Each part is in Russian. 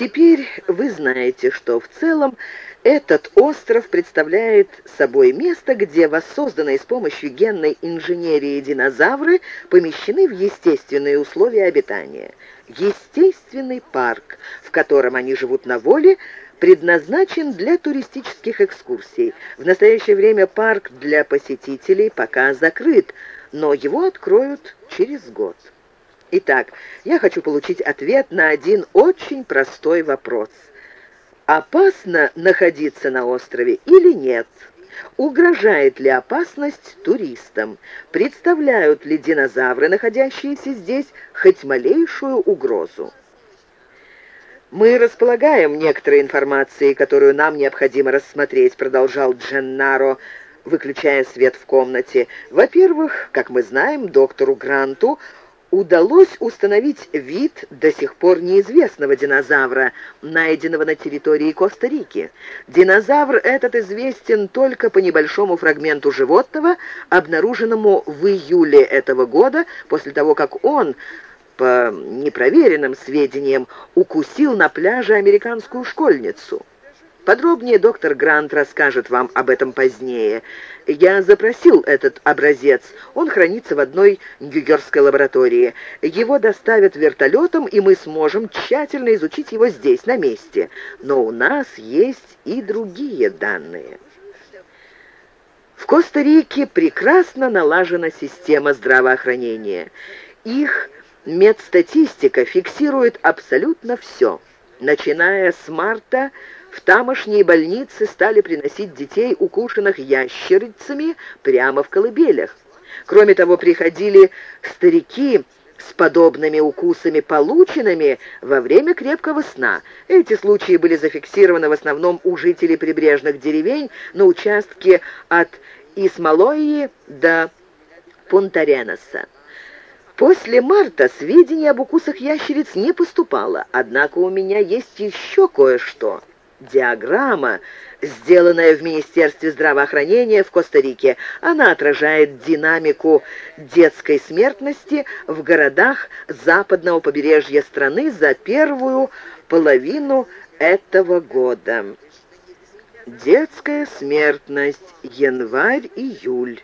Теперь вы знаете, что в целом этот остров представляет собой место, где воссозданные с помощью генной инженерии динозавры помещены в естественные условия обитания. Естественный парк, в котором они живут на воле, предназначен для туристических экскурсий. В настоящее время парк для посетителей пока закрыт, но его откроют через год. Итак, я хочу получить ответ на один очень простой вопрос. Опасно находиться на острове или нет? Угрожает ли опасность туристам? Представляют ли динозавры, находящиеся здесь, хоть малейшую угрозу? «Мы располагаем некоторой информацией, которую нам необходимо рассмотреть», продолжал Дженнаро, выключая свет в комнате. «Во-первых, как мы знаем, доктору Гранту удалось установить вид до сих пор неизвестного динозавра, найденного на территории Коста-Рики. Динозавр этот известен только по небольшому фрагменту животного, обнаруженному в июле этого года, после того, как он по непроверенным сведениям, укусил на пляже американскую школьницу. Подробнее доктор Грант расскажет вам об этом позднее. Я запросил этот образец. Он хранится в одной нью-йоркской лаборатории. Его доставят вертолетом, и мы сможем тщательно изучить его здесь, на месте. Но у нас есть и другие данные. В Коста-Рике прекрасно налажена система здравоохранения. Их Медстатистика фиксирует абсолютно все. Начиная с марта в тамошние больницы стали приносить детей, укушенных ящерицами, прямо в колыбелях. Кроме того, приходили старики с подобными укусами, полученными во время крепкого сна. Эти случаи были зафиксированы в основном у жителей прибрежных деревень на участке от Исмалои до Пунтареноса. После марта сведений об укусах ящериц не поступало, однако у меня есть еще кое-что. Диаграмма, сделанная в Министерстве здравоохранения в Коста-Рике. Она отражает динамику детской смертности в городах западного побережья страны за первую половину этого года. Детская смертность январь-июль.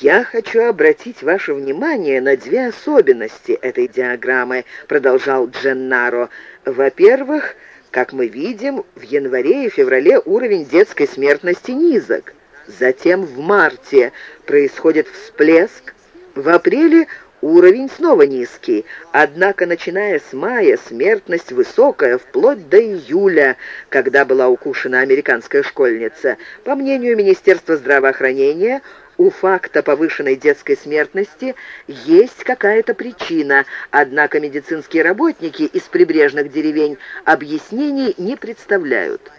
«Я хочу обратить ваше внимание на две особенности этой диаграммы», продолжал Дженнаро. «Во-первых, как мы видим, в январе и феврале уровень детской смертности низок. Затем в марте происходит всплеск. В апреле уровень снова низкий. Однако, начиная с мая, смертность высокая, вплоть до июля, когда была укушена американская школьница. По мнению Министерства здравоохранения, у факта повышенной детской смертности есть какая-то причина, однако медицинские работники из прибрежных деревень объяснений не представляют.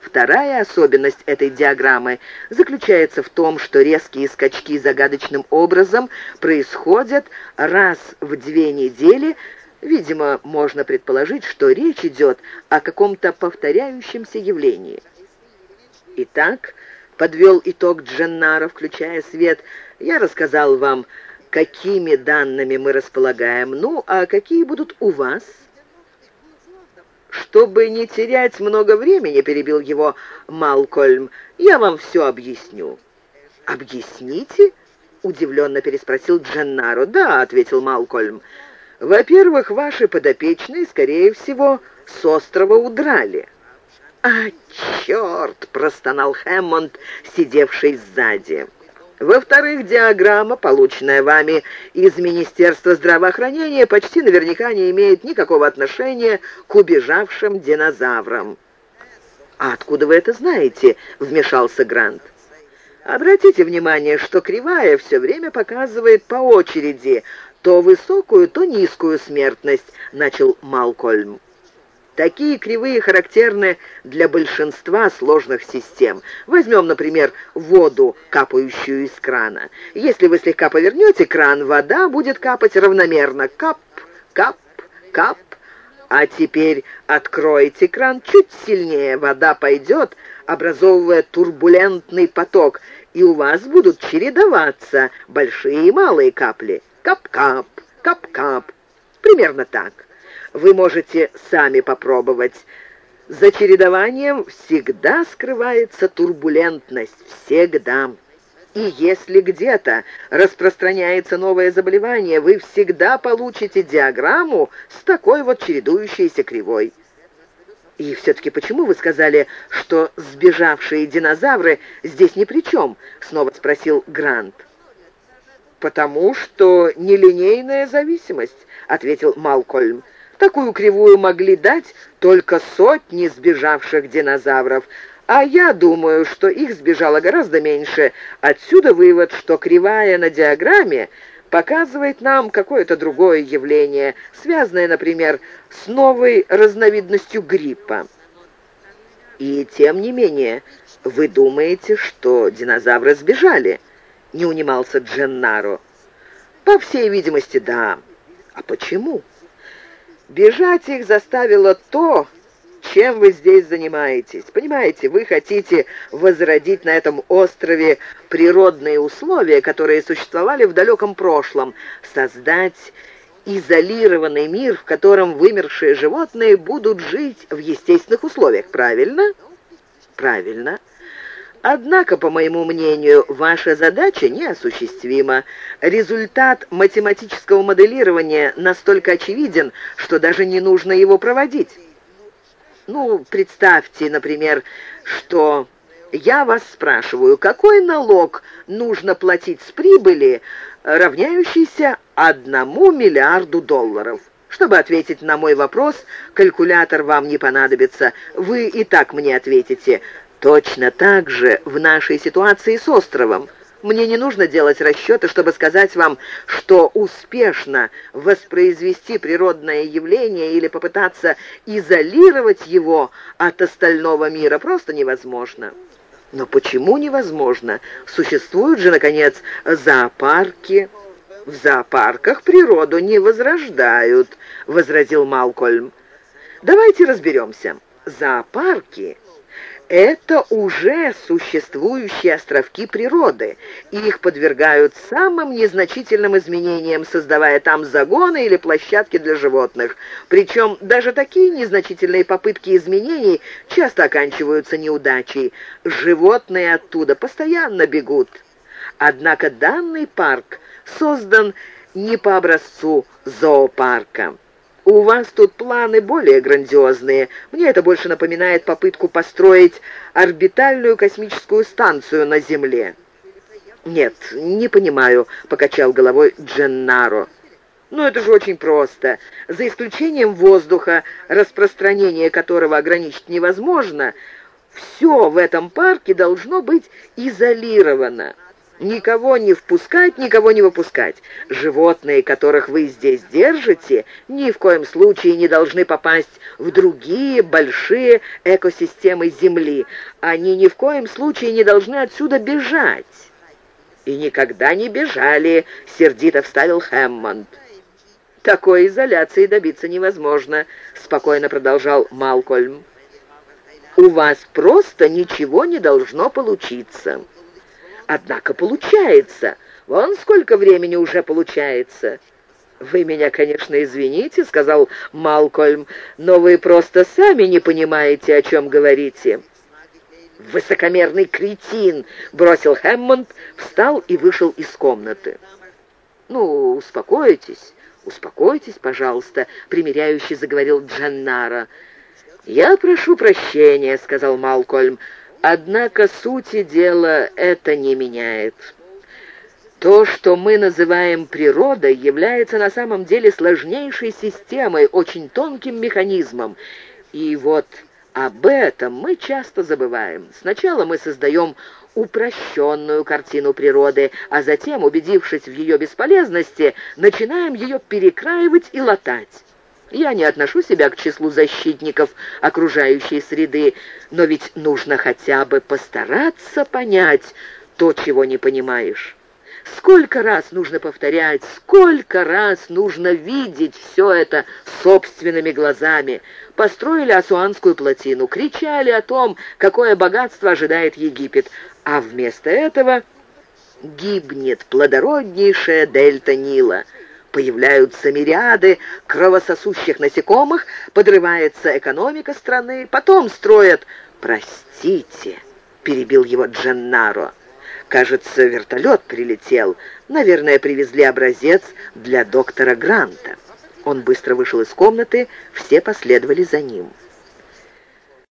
Вторая особенность этой диаграммы заключается в том, что резкие скачки загадочным образом происходят раз в две недели, Видимо, можно предположить, что речь идет о каком-то повторяющемся явлении. Итак, подвел итог Дженнара, включая свет. Я рассказал вам, какими данными мы располагаем. Ну, а какие будут у вас? «Чтобы не терять много времени», — перебил его Малкольм, — «я вам все объясню». «Объясните?» — удивленно переспросил Дженнаро. «Да», — ответил Малкольм. «Во-первых, ваши подопечные, скорее всего, с острова удрали». «А, черт!» — простонал Хэммонд, сидевший сзади. Во-вторых, диаграмма, полученная вами из Министерства здравоохранения, почти наверняка не имеет никакого отношения к убежавшим динозаврам. «А откуда вы это знаете?» — вмешался Грант. «Обратите внимание, что кривая все время показывает по очереди то высокую, то низкую смертность», — начал Малкольм. Такие кривые характерны для большинства сложных систем. Возьмем, например, воду, капающую из крана. Если вы слегка повернете кран, вода будет капать равномерно. Кап, кап, кап. А теперь откройте кран чуть сильнее, вода пойдет, образовывая турбулентный поток, и у вас будут чередоваться большие и малые капли. Кап-кап, кап-кап. Примерно так. Вы можете сами попробовать. За чередованием всегда скрывается турбулентность. Всегда. И если где-то распространяется новое заболевание, вы всегда получите диаграмму с такой вот чередующейся кривой. И все-таки почему вы сказали, что сбежавшие динозавры здесь ни при чем? Снова спросил Грант. «Потому что нелинейная зависимость», — ответил Малкольм. «Такую кривую могли дать только сотни сбежавших динозавров, а я думаю, что их сбежало гораздо меньше. Отсюда вывод, что кривая на диаграмме показывает нам какое-то другое явление, связанное, например, с новой разновидностью гриппа. И тем не менее, вы думаете, что динозавры сбежали? Не унимался Дженнаро. По всей видимости, да. А почему? Бежать их заставило то, чем вы здесь занимаетесь. Понимаете, вы хотите возродить на этом острове природные условия, которые существовали в далеком прошлом, создать изолированный мир, в котором вымершие животные будут жить в естественных условиях, правильно? Правильно. Однако, по моему мнению, ваша задача неосуществима. Результат математического моделирования настолько очевиден, что даже не нужно его проводить. Ну, представьте, например, что я вас спрашиваю, какой налог нужно платить с прибыли, равняющейся одному миллиарду долларов? Чтобы ответить на мой вопрос, калькулятор вам не понадобится. Вы и так мне ответите. Точно так же в нашей ситуации с островом. Мне не нужно делать расчеты, чтобы сказать вам, что успешно воспроизвести природное явление или попытаться изолировать его от остального мира просто невозможно. Но почему невозможно? Существуют же, наконец, зоопарки. В зоопарках природу не возрождают, возразил Малкольм. Давайте разберемся. Зоопарки это уже существующие островки природы. Их подвергают самым незначительным изменениям, создавая там загоны или площадки для животных. Причем даже такие незначительные попытки изменений часто оканчиваются неудачей. Животные оттуда постоянно бегут. Однако данный парк создан не по образцу зоопарка. У вас тут планы более грандиозные. Мне это больше напоминает попытку построить орбитальную космическую станцию на Земле». «Нет, не понимаю», — покачал головой Дженнаро. «Ну, это же очень просто. За исключением воздуха, распространение которого ограничить невозможно, все в этом парке должно быть изолировано». Никого не впускать, никого не выпускать. Животные, которых вы здесь держите, ни в коем случае не должны попасть в другие большие экосистемы Земли. Они ни в коем случае не должны отсюда бежать. «И никогда не бежали», — сердито вставил Хэммонд. «Такой изоляции добиться невозможно», — спокойно продолжал Малкольм. «У вас просто ничего не должно получиться». Однако получается. Вон сколько времени уже получается. «Вы меня, конечно, извините», — сказал Малкольм, «но вы просто сами не понимаете, о чем говорите». «Высокомерный кретин!» — бросил Хэммонд, встал и вышел из комнаты. «Ну, успокойтесь, успокойтесь, пожалуйста», — примиряюще заговорил Джаннара. «Я прошу прощения», — сказал Малкольм, — Однако сути дела это не меняет. То, что мы называем природой, является на самом деле сложнейшей системой, очень тонким механизмом. И вот об этом мы часто забываем. Сначала мы создаем упрощенную картину природы, а затем, убедившись в ее бесполезности, начинаем ее перекраивать и латать. Я не отношу себя к числу защитников окружающей среды, но ведь нужно хотя бы постараться понять то, чего не понимаешь. Сколько раз нужно повторять, сколько раз нужно видеть все это собственными глазами. Построили Асуанскую плотину, кричали о том, какое богатство ожидает Египет, а вместо этого гибнет плодороднейшая дельта Нила – Появляются мириады кровососущих насекомых, подрывается экономика страны, потом строят... «Простите», — перебил его Дженнаро, — «кажется, вертолет прилетел. Наверное, привезли образец для доктора Гранта». Он быстро вышел из комнаты, все последовали за ним.